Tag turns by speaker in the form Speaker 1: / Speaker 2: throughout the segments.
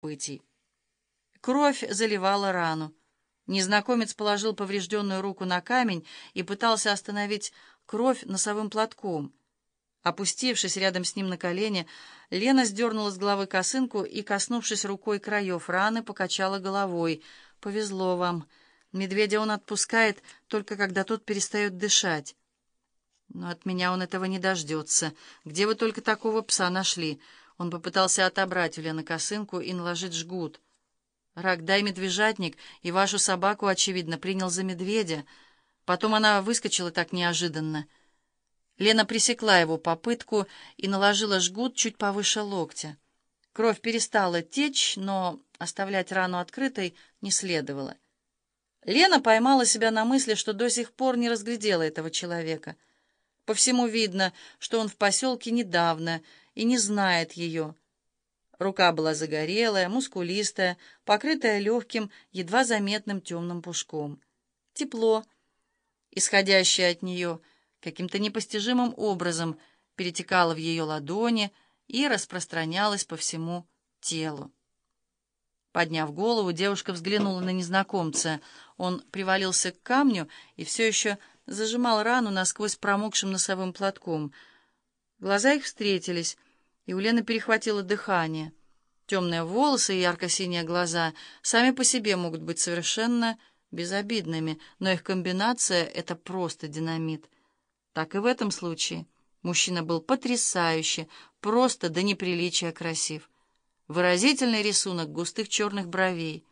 Speaker 1: событий. Кровь заливала рану. Незнакомец положил поврежденную руку на камень и пытался остановить кровь носовым платком. Опустившись рядом с ним на колени, Лена сдернула с головы косынку и, коснувшись рукой краев раны, покачала головой. «Повезло вам. Медведя он отпускает, только когда тот перестает дышать». «Но от меня он этого не дождется. Где вы только такого пса нашли?» Он попытался отобрать у Лены косынку и наложить жгут. Рак, дай медвежатник, и вашу собаку, очевидно, принял за медведя. Потом она выскочила так неожиданно. Лена пресекла его попытку и наложила жгут чуть повыше локтя. Кровь перестала течь, но оставлять рану открытой не следовало. Лена поймала себя на мысли, что до сих пор не разглядела этого человека. По всему видно, что он в поселке недавно и не знает ее. Рука была загорелая, мускулистая, покрытая легким, едва заметным темным пушком. Тепло, исходящее от нее, каким-то непостижимым образом перетекало в ее ладони и распространялось по всему телу. Подняв голову, девушка взглянула на незнакомца. Он привалился к камню и все еще зажимал рану насквозь промокшим носовым платком. Глаза их встретились — и у Лены перехватило дыхание. Темные волосы и ярко-синие глаза сами по себе могут быть совершенно безобидными, но их комбинация — это просто динамит. Так и в этом случае. Мужчина был потрясающе, просто до неприличия красив. Выразительный рисунок густых черных бровей.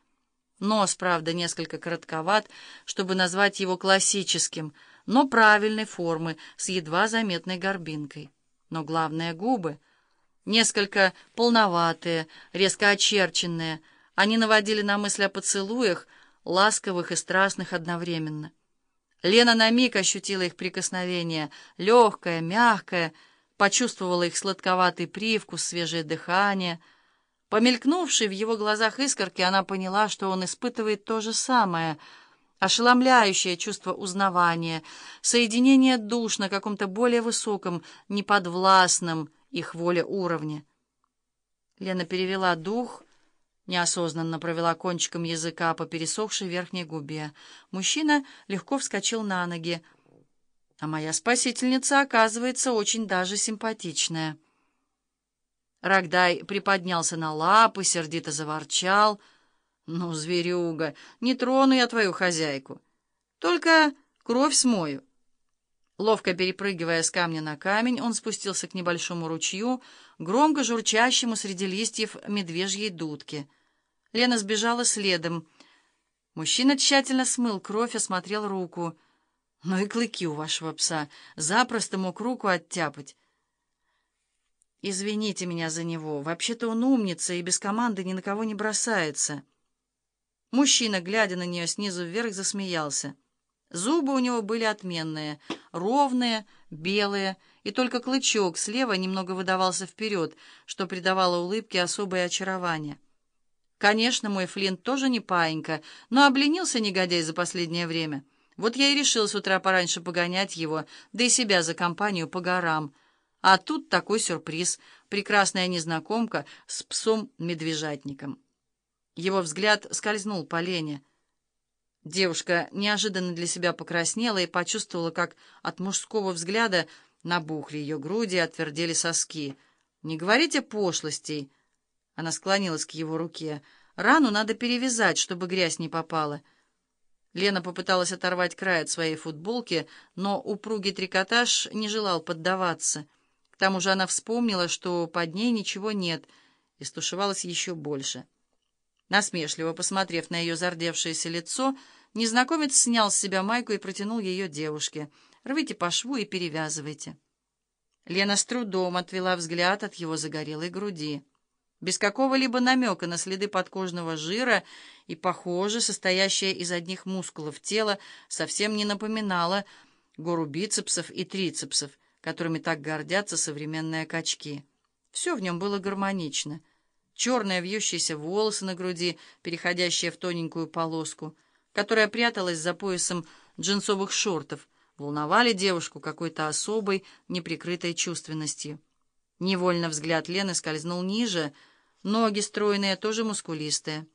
Speaker 1: Нос, правда, несколько коротковат, чтобы назвать его классическим, но правильной формы, с едва заметной горбинкой. Но главное — губы — несколько полноватые, резко очерченные. Они наводили на мысль о поцелуях, ласковых и страстных одновременно. Лена на миг ощутила их прикосновение, легкое, мягкое, почувствовала их сладковатый привкус, свежее дыхание. Помелькнувшей в его глазах искорки, она поняла, что он испытывает то же самое — ошеломляющее чувство узнавания, соединение душ на каком-то более высоком, неподвластном, их воле уровне. Лена перевела дух, неосознанно провела кончиком языка по пересохшей верхней губе. Мужчина легко вскочил на ноги. А моя спасительница, оказывается, очень даже симпатичная. Рогдай приподнялся на лапы, сердито заворчал. «Ну, зверюга, не трону я твою хозяйку. Только кровь смою». Ловко перепрыгивая с камня на камень, он спустился к небольшому ручью, громко журчащему среди листьев медвежьей дудки. Лена сбежала следом. Мужчина тщательно смыл кровь, осмотрел руку. «Ну и клыки у вашего пса. Запросто мог руку оттяпать». «Извините меня за него. Вообще-то он умница и без команды ни на кого не бросается». Мужчина, глядя на нее снизу вверх, засмеялся. Зубы у него были отменные, ровные, белые, и только клычок слева немного выдавался вперед, что придавало улыбке особое очарование. Конечно, мой Флинт тоже не паинька, но обленился негодяй за последнее время. Вот я и решил с утра пораньше погонять его, да и себя за компанию по горам. А тут такой сюрприз — прекрасная незнакомка с псом-медвежатником. Его взгляд скользнул по Лене — Девушка неожиданно для себя покраснела и почувствовала, как от мужского взгляда набухли ее груди и отвердели соски. «Не говорите пошлостей!» Она склонилась к его руке. «Рану надо перевязать, чтобы грязь не попала». Лена попыталась оторвать край от своей футболки, но упругий трикотаж не желал поддаваться. К тому же она вспомнила, что под ней ничего нет, и стушевалась еще больше. Насмешливо посмотрев на ее зардевшееся лицо, незнакомец снял с себя майку и протянул ее девушке. «Рвите по шву и перевязывайте». Лена с трудом отвела взгляд от его загорелой груди. Без какого-либо намека на следы подкожного жира и, похоже, состоящее из одних мускулов тело совсем не напоминало гору бицепсов и трицепсов, которыми так гордятся современные качки. Все в нем было гармонично — черные вьющиеся волосы на груди, переходящие в тоненькую полоску, которая пряталась за поясом джинсовых шортов, волновали девушку какой-то особой, неприкрытой чувственностью. Невольно взгляд Лены скользнул ниже, Ноги стройные, тоже мускулистые.